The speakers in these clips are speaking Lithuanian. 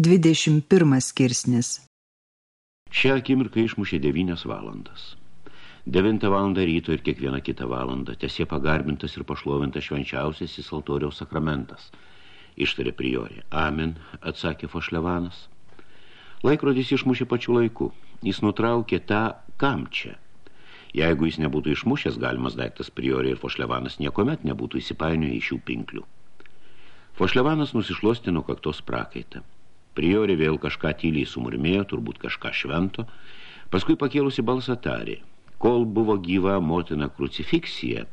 21 skirsnis Šią akimirką išmušė devynias valandas. Devintą valandą ryto ir kiekvieną kitą valandą tesie pagarbintas ir pašlovintas švenčiausiasis altoriaus sakramentas. Ištarė priorė. Amen, atsakė Fošlevanas. Laikrodis išmušė pačiu laiku. Jis nutraukė tą kam čia. Jeigu jis nebūtų išmušęs, galimas daiktas priorė ir Fošlevanas niekomet nebūtų įsipainioję iš šių pinklių. Fošlevanas nusišlostino kaktos prakaitą. Priorė vėl kažką tyliai sumurmėjo, turbūt kažką švento, paskui pakėlusi balsą tarė. Kol buvo gyva motina krucifiksija,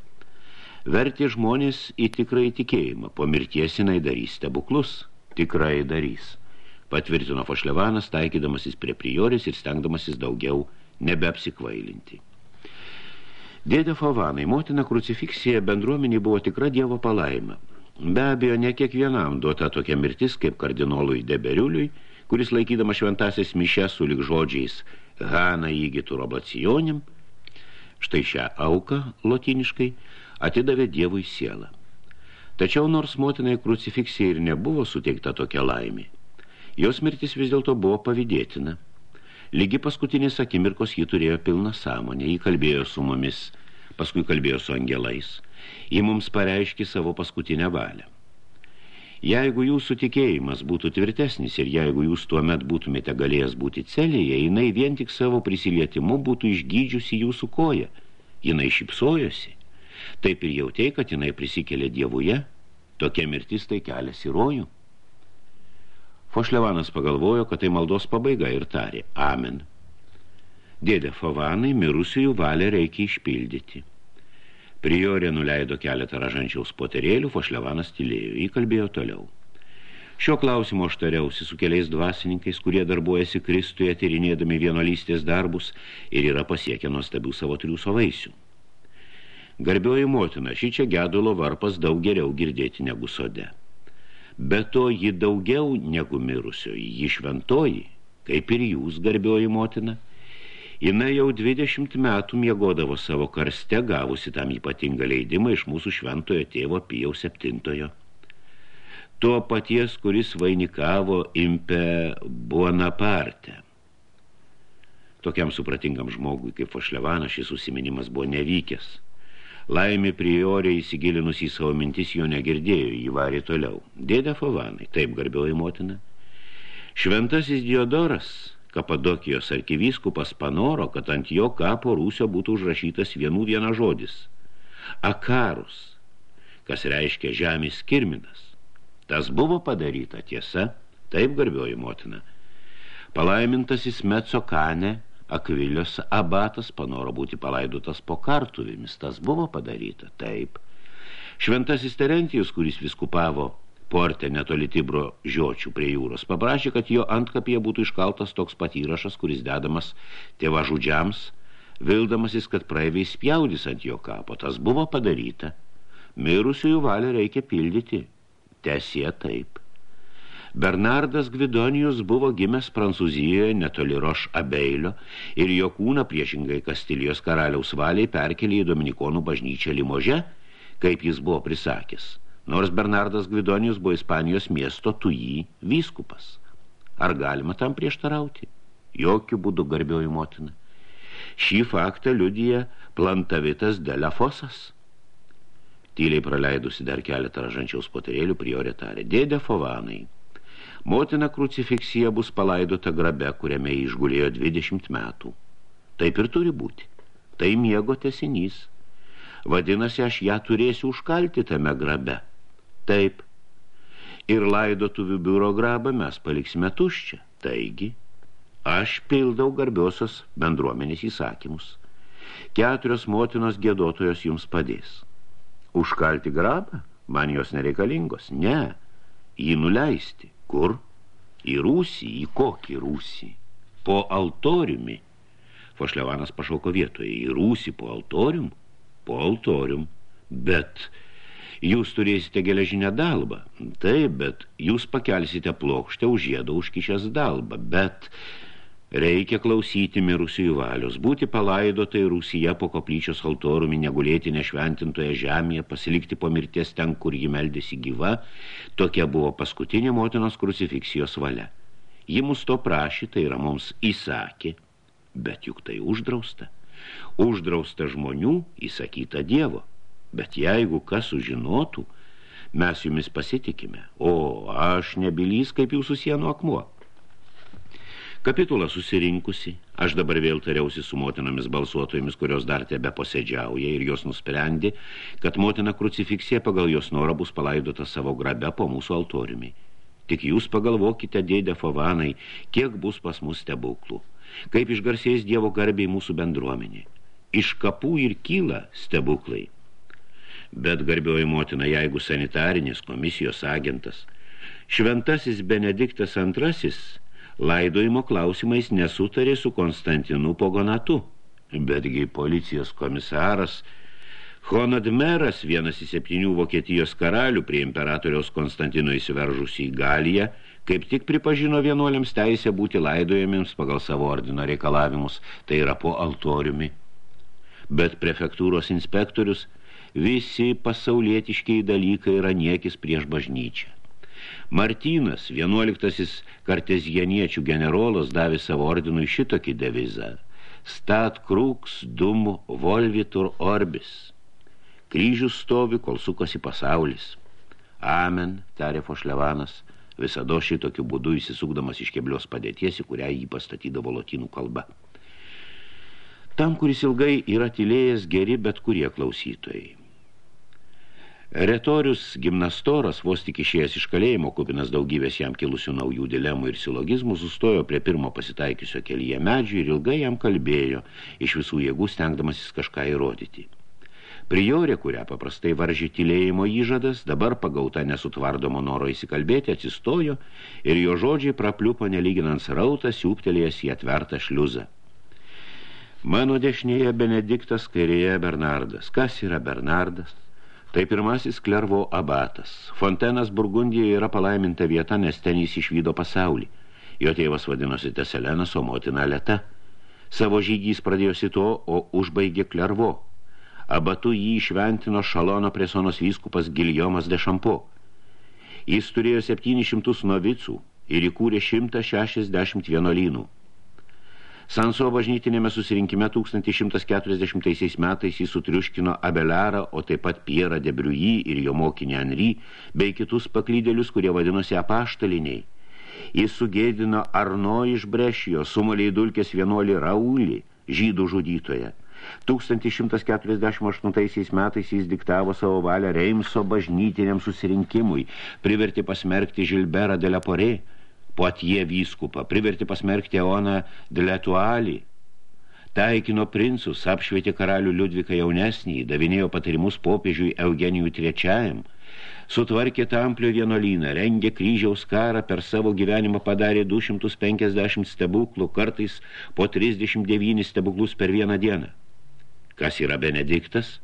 vertė žmonės į tikrą įtikėjimą, po mirties jinai darys stebuklus, tikrai darys. Patvirtino Fošlevanas, taikydamasis prie priorės ir stengdamasis daugiau nebeapsikvailinti. Dėdė Fovanai, motina krucifiksija bendruomenė buvo tikra dievo palaima. Be abejo, ne kiekvienam duota tokia mirtis kaip kardinolui Deberiuliui, kuris laikydama šventasis mišę su lik žodžiais Hana įgytų roblacionim, štai šią auką, lotiniškai, atidavė Dievui sielą. Tačiau nors motinai krucifiksija ir nebuvo suteikta tokia laimė, jos mirtis vis dėlto buvo pavydėtina. Lygi paskutinės akimirkos ji turėjo pilną sąmonę, ji kalbėjo su mumis, paskui kalbėjo su angelais – Ji mums pareiški savo paskutinę valią. Jeigu jūsų tikėjimas būtų tvirtesnis ir jeigu jūs tuomet būtumėte galėjęs būti celėje, jinai vien tik savo prisilietimu būtų išgydžiusi jūsų koją. Jinai šipsojosi. Taip ir jautė, kad jinai prisikėlė dievuje. Tokia mirtis tai kelias į rojų. Fošlevanas pagalvojo, kad tai maldos pabaiga ir tarė Amen. Dėdė Fovanai, mirusiųjų valią reikia išpildyti. Priorė nuleido keletą ražančiaus poterėlių, Fošlevanas tylėjo, įkalbėjo toliau. Šio klausimo aš tariausi su keliais dvasininkais, kurie darbuojasi Kristuje, tyrinėdami vienolystės darbus ir yra pasiekę nuostabių savo triūso vaisių. Garbioji motina, ši čia gedulo varpas daug geriau girdėti negu sode. Be to, ji daugiau negu mirusioji, ji šventoji, kaip ir jūs, garbioji motina – Jina jau 20 metų miegodavo savo karste, gavusi tam ypatingą leidimą iš mūsų šventojo tėvo Pijaus septintojo. Tuo paties, kuris vainikavo impe Bonaparte. Tokiam supratingam žmogui kaip Fošlevanas šis užsiminimas buvo nevykęs. Laimė priorė įsigilinus į savo mintis jo negirdėjo, jį varė toliau. Dėdė Fovanai, taip garbioji motina. Šventasis Diodoras – Kapadokijos arkivyskupas panoro, kad ant jo kapo rūsio būtų užrašytas vienų viena žodis – akarus, kas reiškia žemės kirminas. Tas buvo padaryta tiesa, taip garbioji motina. Palaimintasis Mecokane, Akvilios abatas panoro būti palaidotas po kartuvimis, tas buvo padaryta, taip. Šventasis Terentijus, kuris viskupavo porte netoli Tibro žiočių prie jūros. Paprašė, kad jo antkapyje būtų iškaltas toks pat įrašas, kuris dedamas tėva žudžiams, vildamasis, kad praeiviai spjaudys ant jo kapo. Tas buvo padaryta. Mirusiųjų valią reikia pildyti. Tesie taip. Bernardas Gvidonijus buvo gimęs Prancūzijoje netoli Roš Abeilio ir jo kūną priešingai Kastilijos karaliaus valiai perkelė į Dominikonų bažnyčią Limože, kaip jis buvo prisakęs nors Bernardas Gvidonijus buvo Ispanijos miesto Tujį vyskupas. Ar galima tam prieštarauti? Jokių būdų garbioji motina. Šį faktą liudija plantavitas Delafosas. Tyliai praleidusi dar keletą ražančiaus poterėlių priorė tarė. Dėdė Fovanai, motina krucifiksija bus palaidota grabe, kuriame išgulėjo 20 metų. Taip ir turi būti. Tai miego tesinys. Vadinasi, aš ją turėsiu užkalti tame grabe. Taip. Ir laidotuvių biuro grabą mes paliksime tuščią. Taigi, aš pildau garbiosios bendruomenės įsakymus. Keturios motinos gėdotojos jums padės. Užkalti grabą? Man jos nereikalingos. Ne. Jį nuleisti. Kur? Į rūsį. Į kokį rūsį? Po altoriumi. Fošlevanas pašauko vietoje. Į rūsį po altorium? Po altorium. Bet Jūs turėsite geležinę dalbą. Taip, bet jūs pakelsite plokštę už jėdą užkišęs dalbą. Bet reikia klausyti mirusiųjų valios, būti palaidotai Rusija po koplyčios altorumi, negulėti nešventintoje žemėje, pasilikti po mirties ten, kur ji meldėsi gyva. Tokia buvo paskutinė motinos krucifiksijos valia. Ji mus to prašė, tai yra mums įsakė, bet juk tai uždrausta. Uždrausta žmonių įsakyta Dievo. Bet jeigu kas sužinotų, mes jumis pasitikime, o aš nebylys kaip jūsų sienų akmuo. Kapitula susirinkusi, aš dabar vėl tariausi su motinomis balsuotojomis, kurios dar tebe posėdžiauja ir jos nusprendė, kad motina krucifiksija pagal jos norą bus palaidota savo grabe po mūsų altoriumi. Tik jūs pagalvokite, dėdė Fovanai, kiek bus pas mus stebuklų. Kaip išgarsės Dievo garbiai mūsų bendruomenė. Iš kapų ir kyla stebuklai. Bet garbioji motina, jeigu sanitarinės komisijos agentas, šventasis Benediktas antrasis – laidojimo klausimais nesutarė su Konstantinu Pogonatu. Betgi policijos komisaras Honadmeras, vienas į septynių Vokietijos karalių prie imperatoriaus Konstantino įsiveržus į Galiją, kaip tik pripažino vienuoliams teisę būti laidojamiems pagal savo ordino reikalavimus, tai yra po altoriumi. Bet prefektūros inspektorius visi pasaulietiškiai dalykai yra niekis prieš bažnyčią. Martynas, vienuoliktasis kartezieniečių generolas, davė savo ordinui šitokį devizą. Stat krūks dum volvitur orbis. Kryžius stovi, kol sukosi pasaulis. Amen, tarė Fošlevanas, visado šitokiu būdu įsisukdamas iš keblios padėties, į kurią jį pastatydavo lotynų kalba. Tam, kuris ilgai yra tylėjęs geri bet kurie klausytojai. Retorius gimnastoras, vos tik išėjęs iš kalėjimo, kupinas daugybės jam kilusių naujų dilemų ir silogizmų, sustojo prie pirmo pasitaikiusio kelyje medžių ir ilgai jam kalbėjo, iš visų jėgų stengdamasis kažką įrodyti. Priorė, kurią paprastai varžė tylėjimo įžadas, dabar pagauta nesutvardomo noro įsikalbėti, atsistojo ir jo žodžiai prapliupo nelyginant srautą, siūptelėjęs į atvertą šliuzą. Mano dešinėje Benediktas, kairėje Bernardas. Kas yra Bernardas? Tai pirmasis Klervo abatas. Fontenas Burgundijoje yra palaiminta vieta, nes ten jis išvydo pasaulį. Jo tėvas vadinosi Teselenas, o motina Leta. Savo žygį jis pradėjosi to, o užbaigė Klervo. Abatu jį išventino Šalono presonos vyskupas Giljomas de Šampo. Jis turėjo 700 novicų ir įkūrė 160 vienuolynų. Sanso bažnytinėme susirinkime 1140 metais jis sutriuškino Abelarą, o taip pat Pierą de Briuji ir jo mokinį Henry, bei kitus paklydėlius, kurie vadinosi apaštaliniai. Jis sugėdino Arno iš Brešijo, sumaliai dulkės vienuolį Raulį, žydų žudytoje. 1148 metais jis diktavo savo valią Reimso bažnytiniam susirinkimui, privertė pasmerkti Žilberą de Leporė, Poatie vyskupą, privertė pasmerkti Eoną Diletualį, taikino princus, apšvietė karalių Liudviką jaunesnį, davinėjo patarimus popiežiui Eugenijų trečiajam, sutvarkė Tamplio vienolyną, rengė kryžiaus karą, per savo gyvenimą padarė 250 stebuklų, kartais po 39 stebuklus per vieną dieną. Kas yra Benediktas?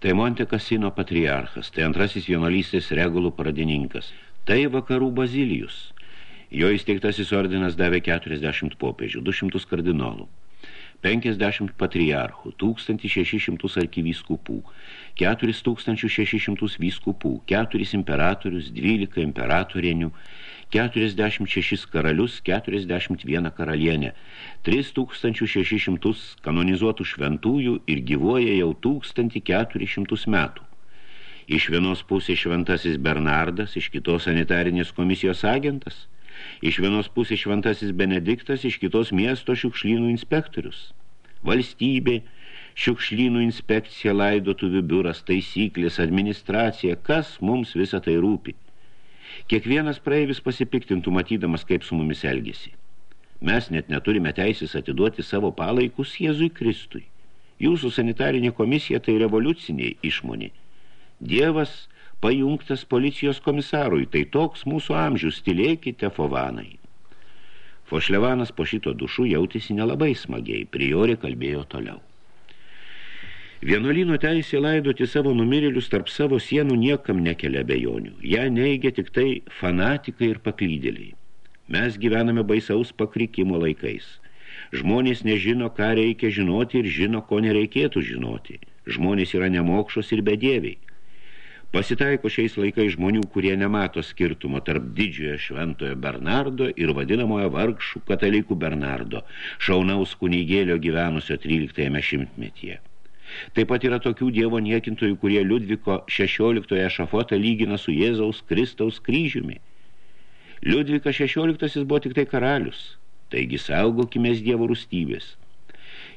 Tai Monte Casino patriarchas, tai antrasis vienolystės regulų pradininkas, tai vakarų bazilijus – Jo įsteigtasis ordinas davė 40 popiežių, 200 kardinolų, 50 patriarchų, 1600 arkivyskupų, 4600 vyskupų, 4 imperatorius, 12 imperatorienių, 46 karalius, 41 karalienė, 3600 kanonizuotų šventųjų ir gyvuoja jau 1400 metų. Iš vienos pusės šventasis Bernardas, iš kitos sanitarinės komisijos agentas – Iš vienos pusės šventasis Benediktas, iš kitos miesto šiukšlynų inspektorius. Valstybė, šiukšlynų inspekcija, laidotuvių biuras, taisyklės, administracija, kas mums visą tai rūpi. Kiekvienas praeivis pasipiktintų matydamas, kaip su mumis elgesi. Mes net neturime teisės atiduoti savo palaikus Jėzui Kristui. Jūsų sanitarinė komisija tai revoliuciniai išmonė. Dievas pajungtas policijos komisarui, tai toks mūsų amžius, tylėkite, fovanai. Fošlevanas po šito dušų jautėsi nelabai smagiai, priorė kalbėjo toliau. Vienuolino teisė laidoti savo numirėlius tarp savo sienų niekam nekelia bejonių. Ja neigia tik tai fanatikai ir paklydėliai. Mes gyvename baisaus pakrikimo laikais. Žmonės nežino, ką reikia žinoti ir žino, ko nereikėtų žinoti. Žmonės yra nemokšos ir bedieviai. Pasitaiko šiais laikais žmonių, kurie nemato skirtumo tarp didžiojo šventojo Bernardo ir vadinamojo vargšų katalikų Bernardo, šaunaus kunigėlio gyvenusio 13 šimtmetyje. Taip pat yra tokių dievo niekintojų, kurie Liudviko 16 šafotą lygina su Jėzaus Kristaus kryžiumi. Liudvikas 16 buvo tik tai karalius, taigi saugokimės dievo rūstybės.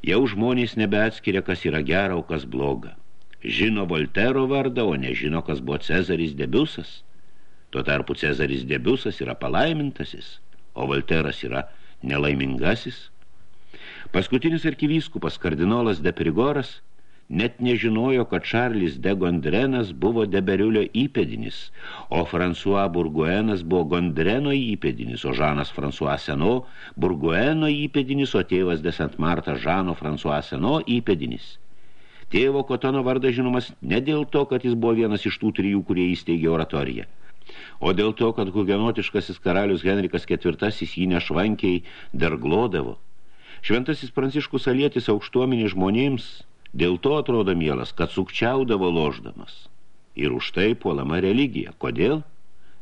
Jau žmonės nebeatskiria, kas yra gera, o kas bloga. Žino Voltero vardą, o nežino, kas buvo Cezaris Debiusas. Tuo tarpu Cezaris Debiusas yra palaimintasis, o Volteras yra nelaimingasis. Paskutinis arkivyskupas kardinolas Deperigoras net nežinojo, kad Čarlis de Gondrenas buvo Deberiulio įpėdinis, o François Burguenas buvo Gondreno įpėdinis, o Žanas François Seno Burgueno įpėdinis, o tėvas de Saint Marta Žano François Seno įpėdinis. Tėvo Kotono vardas žinomas ne dėl to, kad jis buvo vienas iš tų trijų, kurie įsteigė oratoriją, o dėl to, kad hugenotiškasis karalius Henrikas IV jį nešvankiai derglodavo. Šventasis Pranciškus Alietis aukštuomenį žmonėms Dėl to atrodo mielas, kad sukčiaudavo loždamas. Ir už tai puolama religija. Kodėl?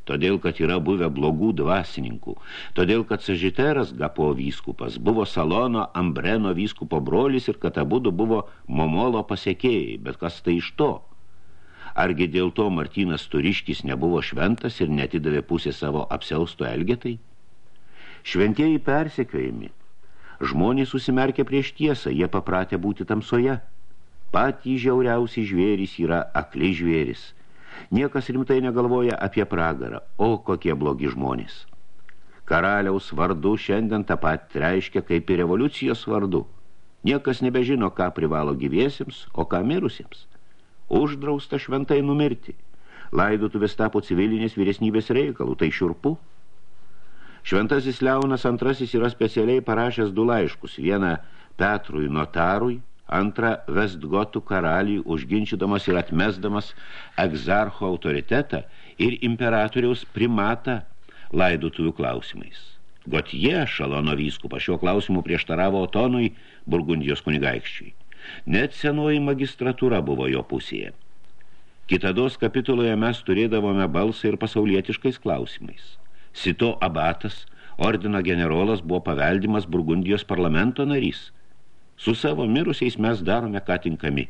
Todėl, kad yra buvę blogų dvasininkų. Todėl, kad Sažiteras Gapo vyskupas buvo Salono Ambreno vyskupo brolis ir kad abudu buvo Momolo pasiekėjai. Bet kas tai iš to? Argi dėl to Martynas Turiškis nebuvo šventas ir netidavė pusė savo apsiausto elgetai? Šventieji persekiojami. Žmonės susimerkia prieš tiesą, jie papratė būti tamsoje. Patys žiauriausi žvėrys yra akli žvėris. Niekas rimtai negalvoja apie pragarą, o kokie blogi žmonės. Karaliaus vardu šiandien tą pat reiškia kaip ir revoliucijos vardu. Niekas nebežino, ką privalo gyviesiems, o ką mirusiems. Uždrausta šventai numirti. Laidotuvės tapo civilinės vyresnybės reikalų, tai šiurpu. Šventasis Leonas antrasis yra specialiai parašęs du laiškus, vieną Petrui notarui, antra Vestgotų karaliui užginčydamas ir atmesdamas egzarcho autoritetą ir imperatoriaus primatą laidotuvių klausimais. Gotie, Šalono vyskupa, šiuo klausimu prieštaravo Otonui, Burgundijos kunigaikščiui. Net senoji magistratūra buvo jo pusėje. Kitados kapituloje mes turėdavome balsą ir pasaulietiškais klausimais. Sito abatas, ordino generolas, buvo paveldimas Burgundijos parlamento narys – Su savo mirusiais mes darome ką tinkami.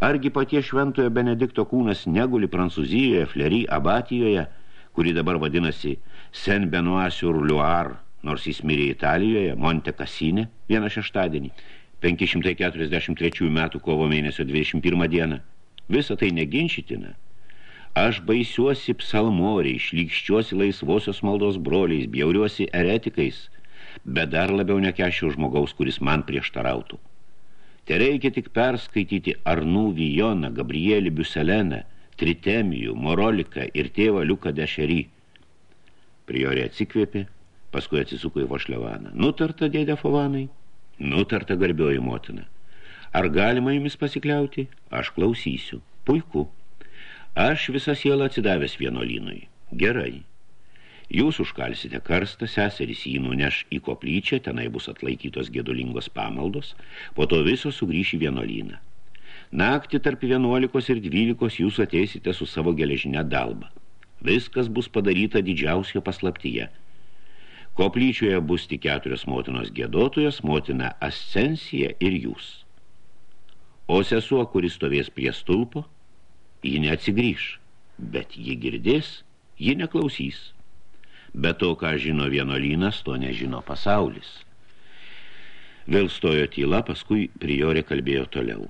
Argi patie šventojo Benedikto kūnas neguli Prancūzijoje, Flery, Abatijoje, kuri dabar vadinasi Sen Benoit sur Loire, nors jis mirė Italijoje, Monte Cassine, vieną šeštadienį, 543 metų kovo mėnesio 21 dieną. Visa tai neginčitina. Aš baisiuosi psalmoriai, šlykščiuosi laisvosios maldos broliais, bjauriuosi eretikais – bet dar labiau nekešiau žmogaus, kuris man prieštarautų. Te reikia tik perskaityti Arnų Vijoną, Gabrielį Biuseleną, Tritemijų, Moroliką ir tėvą Liuką Dešerį. Priorė atsikvėpė, paskui atsisuko į Vošlevaną. Nutarta, dėdė Fovanai? Nutarta, garbioji motina. Ar galima jumis pasikliauti? Aš klausysiu. Puiku. Aš visą sielą atsidavęs vienuolynui. Gerai. Jūs užkalsite karstą, seserys jį nuneš į koplyčią, tenai bus atlaikytos gedulingos pamaldos, po to visos sugrįš į vienolyną. Naktį tarp vienuolikos ir dvylikos jūs ateisite su savo geležinę dalbą. Viskas bus padaryta didžiausio paslaptyje. Koplyčioje bus tik keturios motinos gėdotojos, motina Ascensija ir jūs. O sesuo, kuris stovės prie stulpo, ji neatsigrįš, bet ji girdės, ji neklausys bet to, ką žino vienolynas, to nežino pasaulis. Vėl stojo tyla, paskui priorė kalbėjo toliau.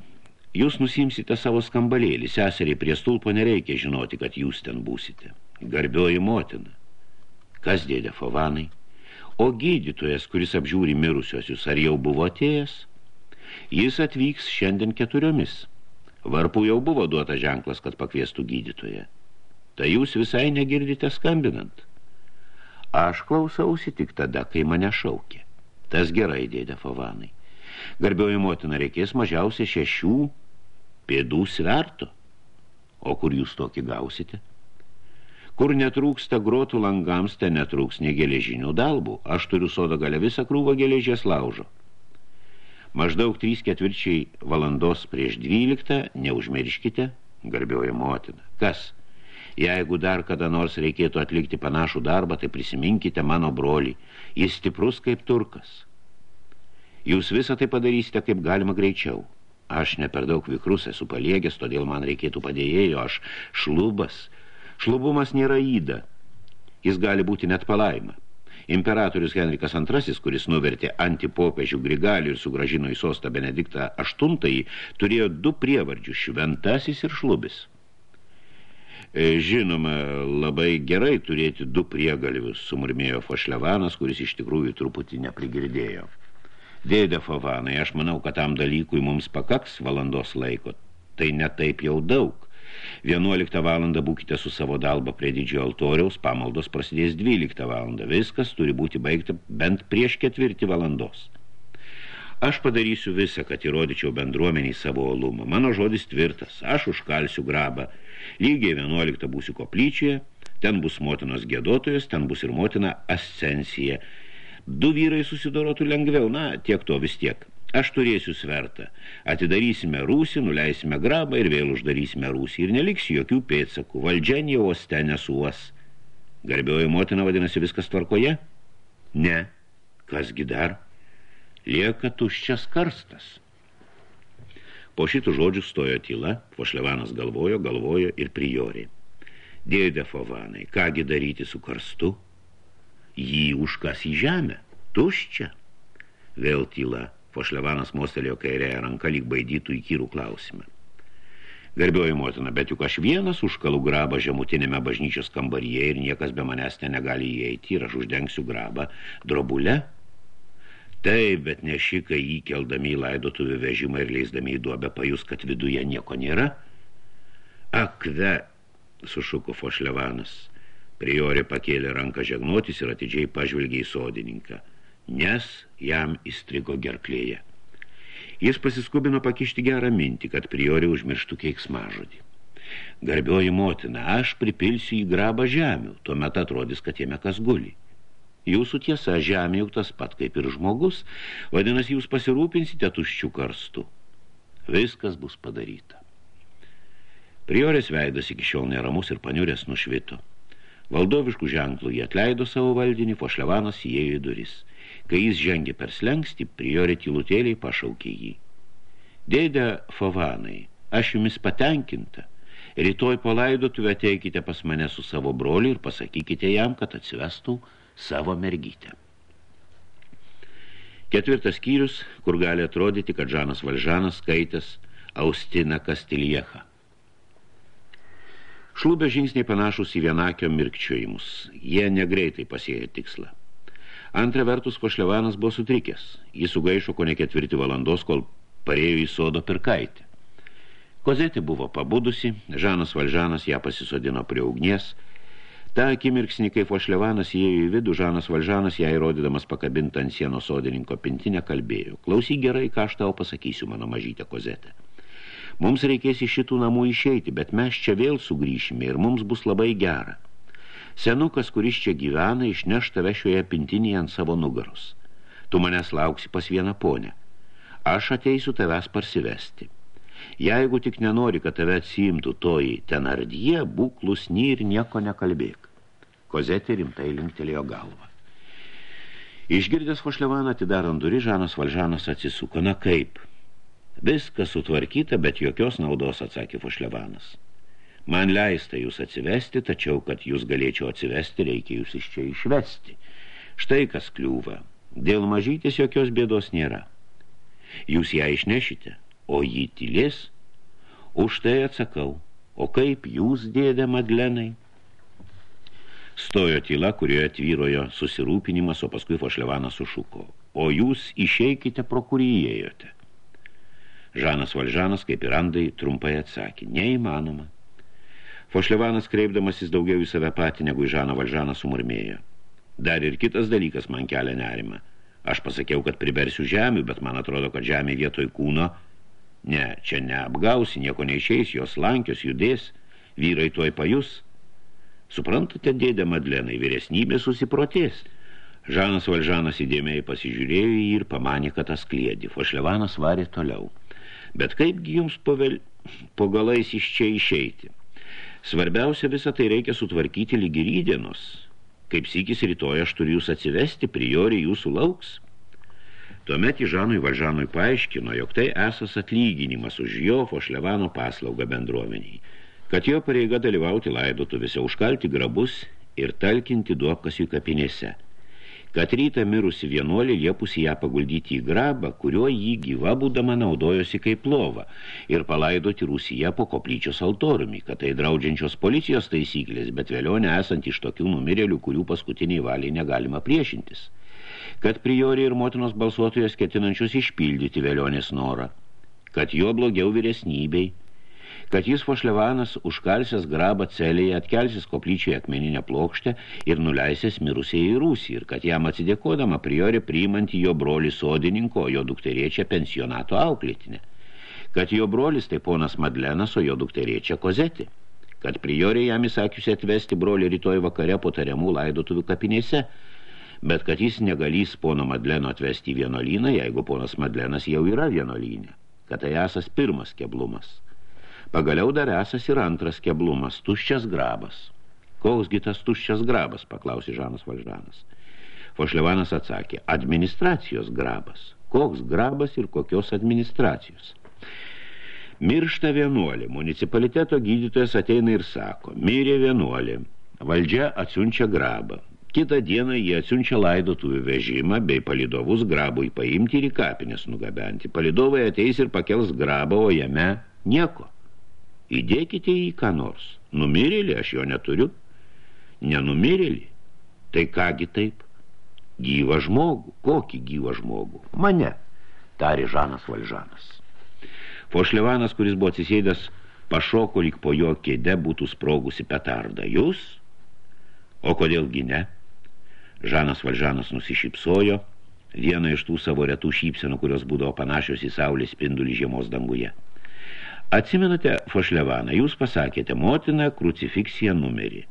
Jūs nusimsite savo skambalėlį, seseriai prie stulpo nereikia žinoti, kad jūs ten būsite. Garbioji motina. Kas dėdė Fovanai? O gydytojas, kuris apžiūri mirusiosius, ar jau buvo atėjęs? Jis atvyks šiandien keturiomis. Varpų jau buvo duota ženklas, kad pakviestų gydytoje. Tai jūs visai negirdite skambinant. Aš klausausi tik tada, kai mane šaukė. Tas gerai, dėdė Fovanai. Garbioji motina reikės mažiausiai šešių pėdų sverto. O kur jūs tokį gausite? Kur netrūksta grotų langams, ten netrūks ne geležinių dalbų. Aš turiu sodo gale visą krūvą geležės laužo. Maždaug trys ketvirčiai valandos prieš dvyliktą, neužmirškite, garbioji motina. Kas? Jeigu dar kada nors reikėtų atlikti panašų darbą, tai prisiminkite mano brolį. Jis stiprus kaip turkas. Jūs visą tai padarysite kaip galima greičiau. Aš ne per daug vikrus esu paliegęs, todėl man reikėtų padėjėjo, aš šlubas. Šlubumas nėra įda. Jis gali būti net palaima. Imperatorius Henrikas II, kuris nuvertė antipopiežių Grigalių ir sugražino į sostą Benediktą VIII, turėjo du prievardžius – šventasis ir šlubis. E, žinoma, labai gerai turėti du priegalvius, sumurmėjo Fošlevanas, kuris iš tikrųjų truputį neprigirdėjo. Dėdė Favanai, aš manau, kad tam dalykui mums pakaks valandos laiko. Tai netaip jau daug. 11 valandą būkite su savo dalba prie didžiojo altoriaus, pamaldos prasidės 12 valandą. Viskas turi būti baigta bent prieš ketvirtį valandos. Aš padarysiu visą, kad įrodyčiau bendruomeniai savo olumą. Mano žodis tvirtas, aš užkalsiu grabą. Lygiai 11 būsiu koplyčioje, ten bus motinos gėdotojas, ten bus ir motina ascensija. Du vyrai susidorotų lengviau, na, tiek to vis tiek. Aš turėsiu svertą. Atidarysime rūsį, nuleisime grabą ir vėl uždarysime rūsį. Ir neliks jokių pėdsakų. Valdžia neuoste nesuos. Garbioji motina vadinasi viskas tvarkoje? Ne. Kasgi dar? Lieka tuščias karstas. Po šitų žodžių stojo tyla, Fošlevanas galvojo, galvojo ir priorė. Dėdė Fovanai, kągi daryti su karstu? Jį užkas į žemę. Tuščia. Vėl tyla. Fošlevanas mostelėjo kairėje ranką, lyg baidytų į kyrų klausimą. Garbioji motina, bet juk aš vienas užkalu grabą žemutinėme bažnyčios kambaryje ir niekas be manęs negali įeiti ir aš uždengsiu grabą drobule. Taip, bet nešikai įkeldami į laidotuvių vežimą ir leisdami į duobę pajus, kad viduje nieko nėra. Akve, sušuko Fošlevanas. Priorė pakėlė ranką žegnotis ir atidžiai pažvelgė į sodininką nes jam įstrigo gerklėje. Jis pasiskubino pakišti gerą mintį, kad priori užmirštų keiksmažodį. Garbioji motina, aš pripilsiu į grabą žemių, tuomet atrodys, kad jame kas guli. Jūsų tiesa, žemė jau tas pat kaip ir žmogus, vadinasi, jūs pasirūpinsite tuščių karstų. Viskas bus padaryta. Priorės veidas iki šiol neramus ir paniurės nušvito. Valdoviškų ženklų jie atleido savo valdinį, Fošlevanas įėjo į duris – Kai jis žengė per slengstį, priorė tylutėliai pašaukė jį. Dėdė Favanai, aš jumis patenkinta. Rytoj po laidotuvę ateikite pas mane su savo broliu ir pasakykite jam, kad atsivestų savo mergytę. Ketvirtas skyrius, kur gali atrodyti, kad Žanas Valžanas skaitęs Austina Kastiliecha. Šlubė žingsniai panašus į vienakio mirkčiojimus. Jie negreitai pasieja tikslą. Antra vertus, Košlevanas buvo sutrikęs. Jis sugaišo ko ne ketvirtį valandos, kol parėjo į sodo pirkaitę. Kozetė buvo pabudusi, Žanas Valžanas ją pasisodino prie ugnies. Ta akimirksnį, kai Fošlevanas įėjo į vidų, Žanas Valžanas ją įrodydamas pakabintą ant sienos sodininko pintinę kalbėjo. Klausyk gerai, ką aš tau pasakysiu, mano mažytė kozetė. Mums reikės iš šitų namų išeiti, bet mes čia vėl sugrįšime ir mums bus labai gera. Senukas, kuris čia gyvena, išneš tave šioje pintinėje ant savo nugaros. Tu manęs lauksi pas vieną ponę. Aš ateisiu tavęs parsivesti. Jeigu tik nenori, kad tave atsiimtų toji tenardie, būk lusny ir nieko nekalbėk. Kozetė rimtai linktelėjo galvą. Išgirdęs Fošlevaną atidarant durį, Žanas Valžanas atsisuko. Na kaip? Viskas sutvarkyta, bet jokios naudos, atsakė Fošlevanas. Man leista jūs atsivesti, tačiau, kad jūs galėčiau atsivesti, reikia jūs iš čia išvesti. Štai kas kliūva. Dėl mažytės jokios bėdos nėra. Jūs ją išnešite, o jį tylės. Už tai atsakau. O kaip jūs, dėdė Madlenai? Stojo tyla, kurioje tvyrojo susirūpinimas, o paskui Fošlevanas sušuko. O jūs išeikite, pro kurį įėjote. Žanas Valžanas, kaip ir andai, trumpai atsakė. Neįmanoma. Fošlevanas, kreipdamasis daugiau į save patį negu į Žaną Valžaną, sumurmėjo. Dar ir kitas dalykas man kelia nerimą. Aš pasakiau, kad pribersiu žemių, bet man atrodo, kad žemė vietoj kūno. Ne, čia neapgausi, nieko neišeis, jos lankios, judės, vyrai tuoj pajus. Suprantate, dėdė Madlenai, vyresnybė susiprotės. Žanas Valžanas įdėmiai pasižiūrėjo jį ir pamanė, kad tas kliedi. Fošlevanas varė toliau. Bet kaipgi jums povel... po galais iš čia išeiti. Svarbiausia visą tai reikia sutvarkyti lygi rydienos. Kaip sykis rytoj aš turiu jūs atsivesti, priori jūsų lauks. Tuomet Žanui Valžanui paaiškino, jog tai esas atlyginimas už jo Fošlevano paslaugą bendruomeniai, kad jo pareiga dalyvauti laidotuvėse, užkalti grabus ir talkinti duopkasių kapinėse – kad rytą mirusi vienuolį liepusi ją paguldyti į grabą, kuriuo jį gyva būdama naudojosi kaip lova ir palaidoti Rusiją po koplyčios altoriumi, kad tai draudžiančios policijos taisyklės, bet vėliau nesant iš tokių numirėlių, kurių paskutiniai valiai negalima priešintis. Kad priori ir motinos balsuotojas ketinančius išpildyti vėlionės norą, kad jo blogiau vyresnybei, kad jis Fošlevanas užkalsęs grabą celėje atkelsis koplyčiai akmeninę plokštę ir nuleisęs mirusiai į Rūsį ir kad jam atsidėkodama priori priimanti jo brolį sodininko, jo dukteriečia pensionato auklėtinę, kad jo brolis tai ponas Madlenas, o jo dukteriečia Kozetė, kad priori jam įsakiusi atvesti brolį rytoj vakare po tariamų laidotuvių kapinėse, bet kad jis negalys pono Madleno atvesti į vienolyną, jeigu ponas Madlenas jau yra vienolyne, kad tai esas pirmas keblumas. Pagaliau dar esas ir antras keblumas, tuščias grabas. Koksgi tas tuščias grabas, paklausė Žanas Valžanas. Fošlevanas atsakė, administracijos grabas. Koks grabas ir kokios administracijos? Miršta vienuolė. Municipaliteto gydytojas ateina ir sako, mirė vienuolė. Valdžia atsiunčia grabą. Kitą dieną jie atsiunčia laidotuvių vežimą bei palidovus grabui paimti ir į kapinės nugabenti. Palidovai ateis ir pakels grabą, o jame nieko. Įdėkite jį ką nors. Numirėlį aš jo neturiu. Nenumirėlį. Tai kągi taip? Gyvą žmogų. Kokį gyvą žmogų? Mane, tari Žanas Valžanas. Fošlevanas, kuris buvo atsisėdęs, pašoko lyg po jo kėde būtų sprogusi petardą. Jūs? O kodėlgi ne? Žanas Valžanas nusišypsojo, vieną iš tų savo retų šypsenų, kurios būdavo panašios į saulės spindulį žiemos danguje. Atsimenate, Fošlevaną, jūs pasakėte, motina krucifiksija numerį.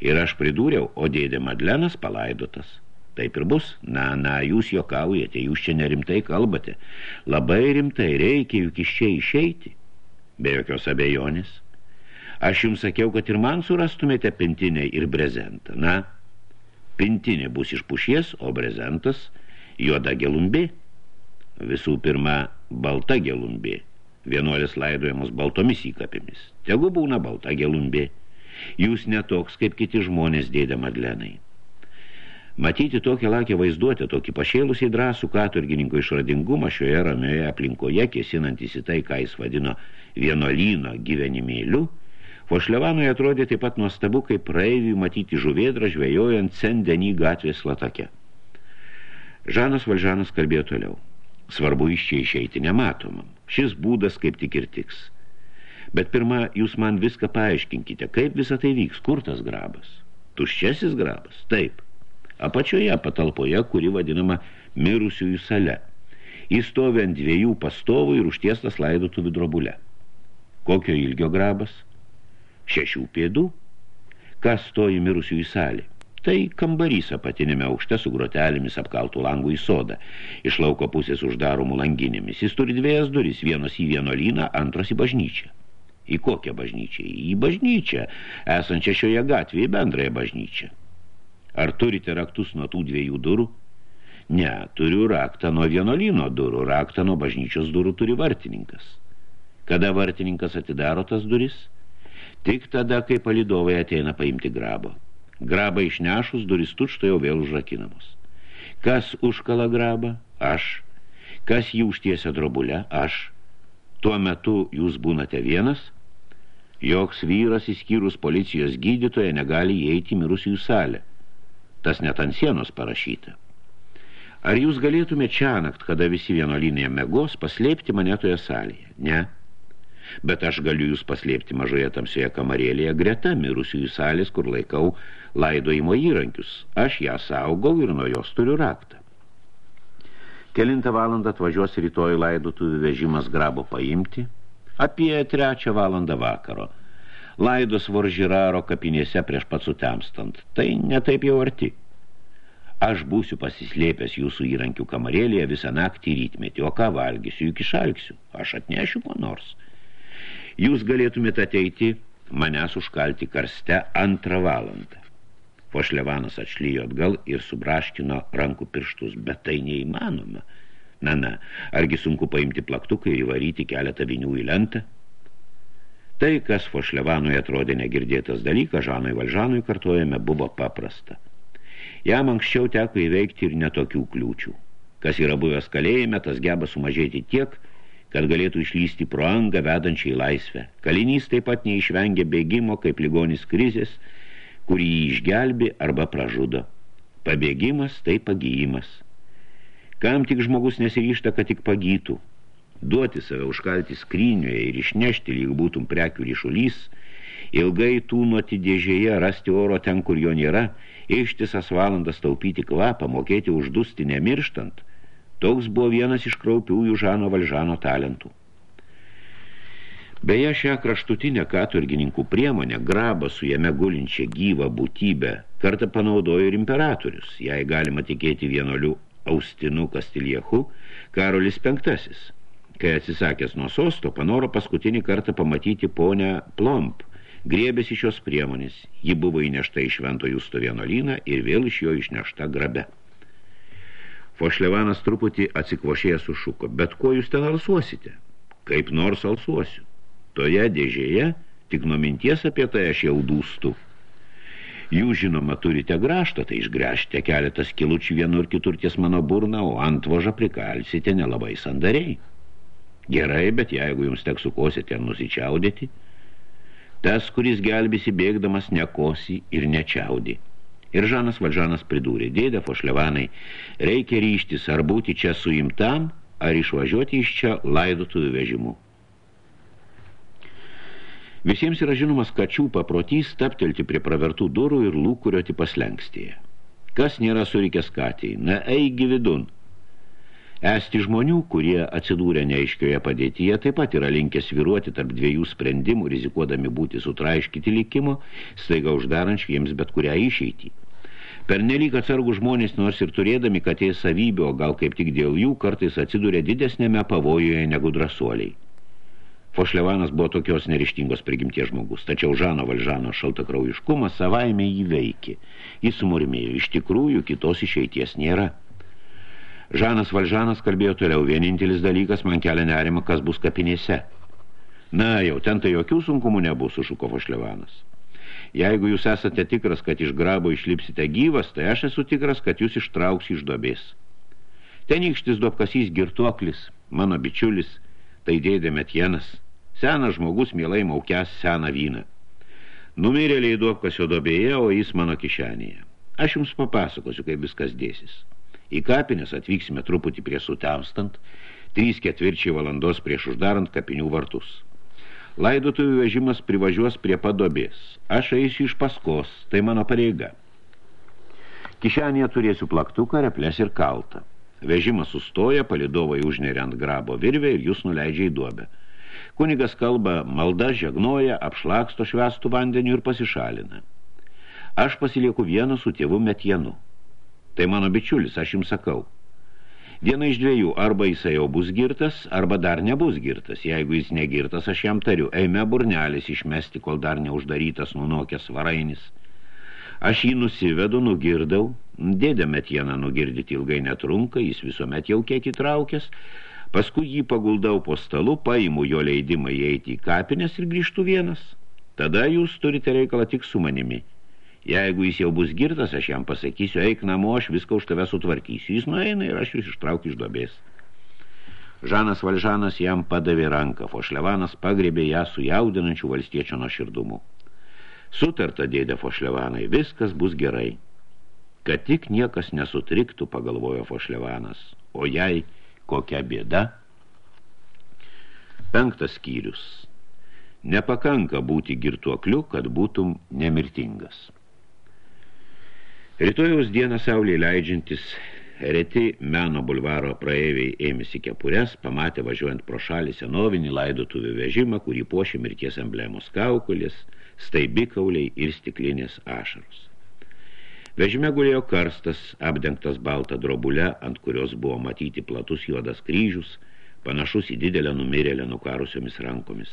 Ir aš pridūriau, o dėdė Madlenas palaidotas. Taip ir bus. Na, na, jūs jokaujate, jūs čia nerimtai kalbate. Labai rimtai reikia juk iš čia išeiti. Be jokios abejonės. Aš jums sakiau, kad ir man surastumėte pintinę ir brezentą. Na, pintinė bus iš pušies, o brezentas juoda gelumbė. Visų pirma, balta gelumbė vienuolės laidojamos baltomis įkapėmis. Tegu būna balta gelumbė. Jūs netoks, kaip kiti žmonės dėdė Madlenai. Matyti tokią lakę vaizduotę, tokį pašėlusį drąsų katurgininko išradingumą šioje ramioje aplinkoje, kėsinantis į tai, ką jis vadino vienolyno gyvenimėliu, Fošlevanui atrodė taip pat nuostabu, kaip praeiviui matyti žuvėdrą žvejojant Sendenį gatvės latake. Žanas Valžanas kalbėjo toliau. Svarbu iš čia išeiti nematomam. Šis būdas kaip tik ir tiks. Bet pirma, jūs man viską paaiškinkite, kaip visą tai vyks, kur tas grabas? Tuščiasis grabas? Taip. Apačioje patalpoje, kuri vadinama mirusiųjų sale. Jis stovi ant dviejų pastovų ir užtiestas laidotuvių drobulę. Kokio ilgio grabas? Šešių pėdų? Kas stoji mirusiųjų salė? Tai kambarys apatinėme aukšte su grotelėmis apkaltų langų į sodą, iš lauko pusės uždaromų langinėmis. Jis turi dviejas duris, vienos į vienolyną, antros į bažnyčią. Į kokią bažnyčią? Į bažnyčią, esančią šioje gatvėje bendrąją bažnyčią. Ar turite raktus nuo tų dviejų durų? Ne, turiu raktą nuo vienolyno durų, raktą nuo bažnyčios durų turi vartininkas. Kada vartininkas atidaro tas duris? Tik tada, kai palidovai ateina paimti grabo. Grabą išnešus, duris tučto jau vėl užrakinamos. Kas užkala grabą? Aš. Kas jį užtiesia drobulę? Aš. Tuo metu jūs būnate vienas? Joks vyras įskyrus policijos gydytoje negali įeiti mirusiųjų salę. Tas net ant sienos parašyta. Ar jūs galėtume čia nakt, kada visi vienolinėje megos, paslėpti mane toje salėje? Ne bet aš galiu jūs paslėpti mažoje tamsioje kamarėlėje greta mirusiųjų salės, kur laikau laidojimo įrankius. Aš ją saugau ir nuo jos turiu raktą. Kelintą valandą atvažiuos rytoj laidotuvių vežimas grabo paimti, apie trečią valandą vakaro. Laidos voržiraro kapinėse prieš pat sutemstant. Tai netaip jau arti. Aš būsiu pasislėpęs jūsų įrankių kamarėlėje visą naktį rytmetį, o ką valgysiu, juk išalksiu. Aš atnešiu ko nors. Jūs galėtumėte ateiti manęs užkalti karste antrą valandą. Fošlevanas atšlyjo atgal ir subraškino rankų pirštus, bet tai neįmanoma. Na, na, argi sunku paimti plaktuką ir įvaryti keletą vinių į lentą? Tai, kas Fošlevanui atrodė negirdėtas dalykas, Žanui Valžanui kartuojame, buvo paprasta. Jam anksčiau teko įveikti ir netokių kliūčių. Kas yra buvęs kalėjime, tas geba sumažėti tiek, kad galėtų išlysti pro angą vedančią į laisvę. Kalinys taip pat neišvengė bėgimo kaip ligonis krizės, kurį jį išgelbi arba pražudo. Pabėgimas tai pagijimas. Kam tik žmogus nesiryšta, kad tik pagytų. Duoti save užkalti skrynioje ir išnešti, lyg būtum prekių ryšulys, ilgai tūnoti dėžėje, rasti oro ten, kur jo nėra, ištisas valandas taupyti kvapą, mokėti uždusti nemirštant, toks buvo vienas iš kraupiųjų Žano Valžano talentų. Beje, šią kraštutinę katurgininkų priemonę, grabą su jame gulinčią gyvą būtybę, kartą panaudojo ir imperatorius, jei galima tikėti vienoliu Austinu Kastiliechu, Karolis V, kai atsisakęs nuo sosto, panoro paskutinį kartą pamatyti ponę Plomp, griebėsi šios priemonės. Ji buvo įnešta iš Švento Justo vienolyną ir vėl iš jo išnešta grabe. Fošlevanas truputį atsikvošėjęs sušuko, bet ko jūs ten alsuosite? Kaip nors alsuosiu. Toje dėžėje tik nuo minties apie tai aš jau dūstu. Jūs, žinoma, turite graštą, tai išgręžte keletą skilučių vienur kitur ties mano burną, o antvožą prikalsite nelabai sandariai. Gerai, bet jeigu jums teks sukosite ir nusičiaudėti, tas, kuris gelbisi bėgdamas, nekosi ir nečiaudi. Ir Žanas Valžanas pridūrė, dėdė Fošlevanai, reikia ryštis ar būti čia suimtam, ar išvažiuoti iš čia laidotuvių vežimu. Visiems yra žinomas kačių paprotys staptelti prie pravertų durų ir lūkurioti paslenkstėje. Kas nėra surikęs katėjai? Na, eigi vidun. Esti žmonių, kurie atsidūrė neaiškioje padėtyje, taip pat yra linkę sviruoti tarp dviejų sprendimų, rizikuodami būti sutraiškyti likimo, staiga uždarančių jiems bet kurią išeitį. Per nelyg atsargų žmonės, nors ir turėdami katės savybę, o gal kaip tik dėl jų, kartais atsidūrė didesnėme pavojuje negu drasuoliai. Fošlevanas buvo tokios nerištingos prigimties žmogus, tačiau Žano Valžano šaltakraujiškumas savaime jį veikė. Jis sumurmėjo, iš tikrųjų kitos išeities nėra. Žanas Valžanas kalbėjo toliau, vienintelis dalykas man kelia nerima, kas bus kapinėse. Na, jau ten tai jokių sunkumų nebus, sušuko Fošlevanas. Jeigu jūs esate tikras, kad iš grabo išlipsite gyvas, tai aš esu tikras, kad jūs ištrauks iš dobės. Tenykštis duopkasys girtuoklis, mano bičiulis – tai dėdė Metjenas, senas žmogus mielai maukęs seną vyną. Numirėliai duopkasio dobėje, o jis mano kišenėje. Aš jums papasakosiu, kaip viskas dėsis. Į kapinės atvyksime truputį prie sutemstant, trys ketvirčiai valandos prieš uždarant kapinių vartus. Laidotuvių vežimas privažiuos prie padobės. Aš eisiu iš paskos, tai mano pareiga. Kišenėje turėsiu plaktuką, replės ir kaltą. Vežimas sustoja, palidovai užneria ant grabo virvę ir jūs nuleidžia į duobę. Kunigas kalba, malda žegnoja, apšlaksto švestų vandeniu ir pasišalina. Aš pasilieku vieną su tėvu Metienu. Tai mano bičiulis, aš jums sakau. Viena iš dviejų, arba jisai jau bus girtas, arba dar nebus girtas. Jeigu jis negirtas, aš jam tariu, eime burnelis išmesti, kol dar neuždarytas nunokęs varainis – Aš jį nusivedu, nugirdau, dėdė metieną nugirdyti ilgai netrunka, jis visuomet jau kiek įtraukęs, paskui jį paguldau po stalu, paimu jo leidimą įeiti į kapinės ir grįžtų vienas. Tada jūs turite reikalą tik su manimi. Jeigu jis jau bus girtas, aš jam pasakysiu, eik namo, aš viską už tave sutvarkysiu. Jis nueina ir aš jūs ištraukiu iš dobės. Žanas Valžanas jam padavė ranką, Fošlevanas pagrebė ją su jaudinančiu valstiečio nuoširdumu. Sutarta, dėdė Fošlevanai, viskas bus gerai. Kad tik niekas nesutriktų, pagalvojo Fošlevanas, o jai kokia bėda. Penktas skyrius. Nepakanka būti girtuokliu, kad būtum nemirtingas. Rytojaus dieną saulė leidžiantis Reti meno bulvaro praeiviai ėmėsi kepures, pamatė važiuojant pro šalį senovinį laidotuvių vežimą, kurį puošė mirties emblemos kaukulės – staibikauliai ir stiklinės ašaros. Vežime gulėjo karstas, apdengtas baltą drobulę, ant kurios buvo matyti platus juodas kryžius, panašus į didelę numirėlę nukarusiomis rankomis.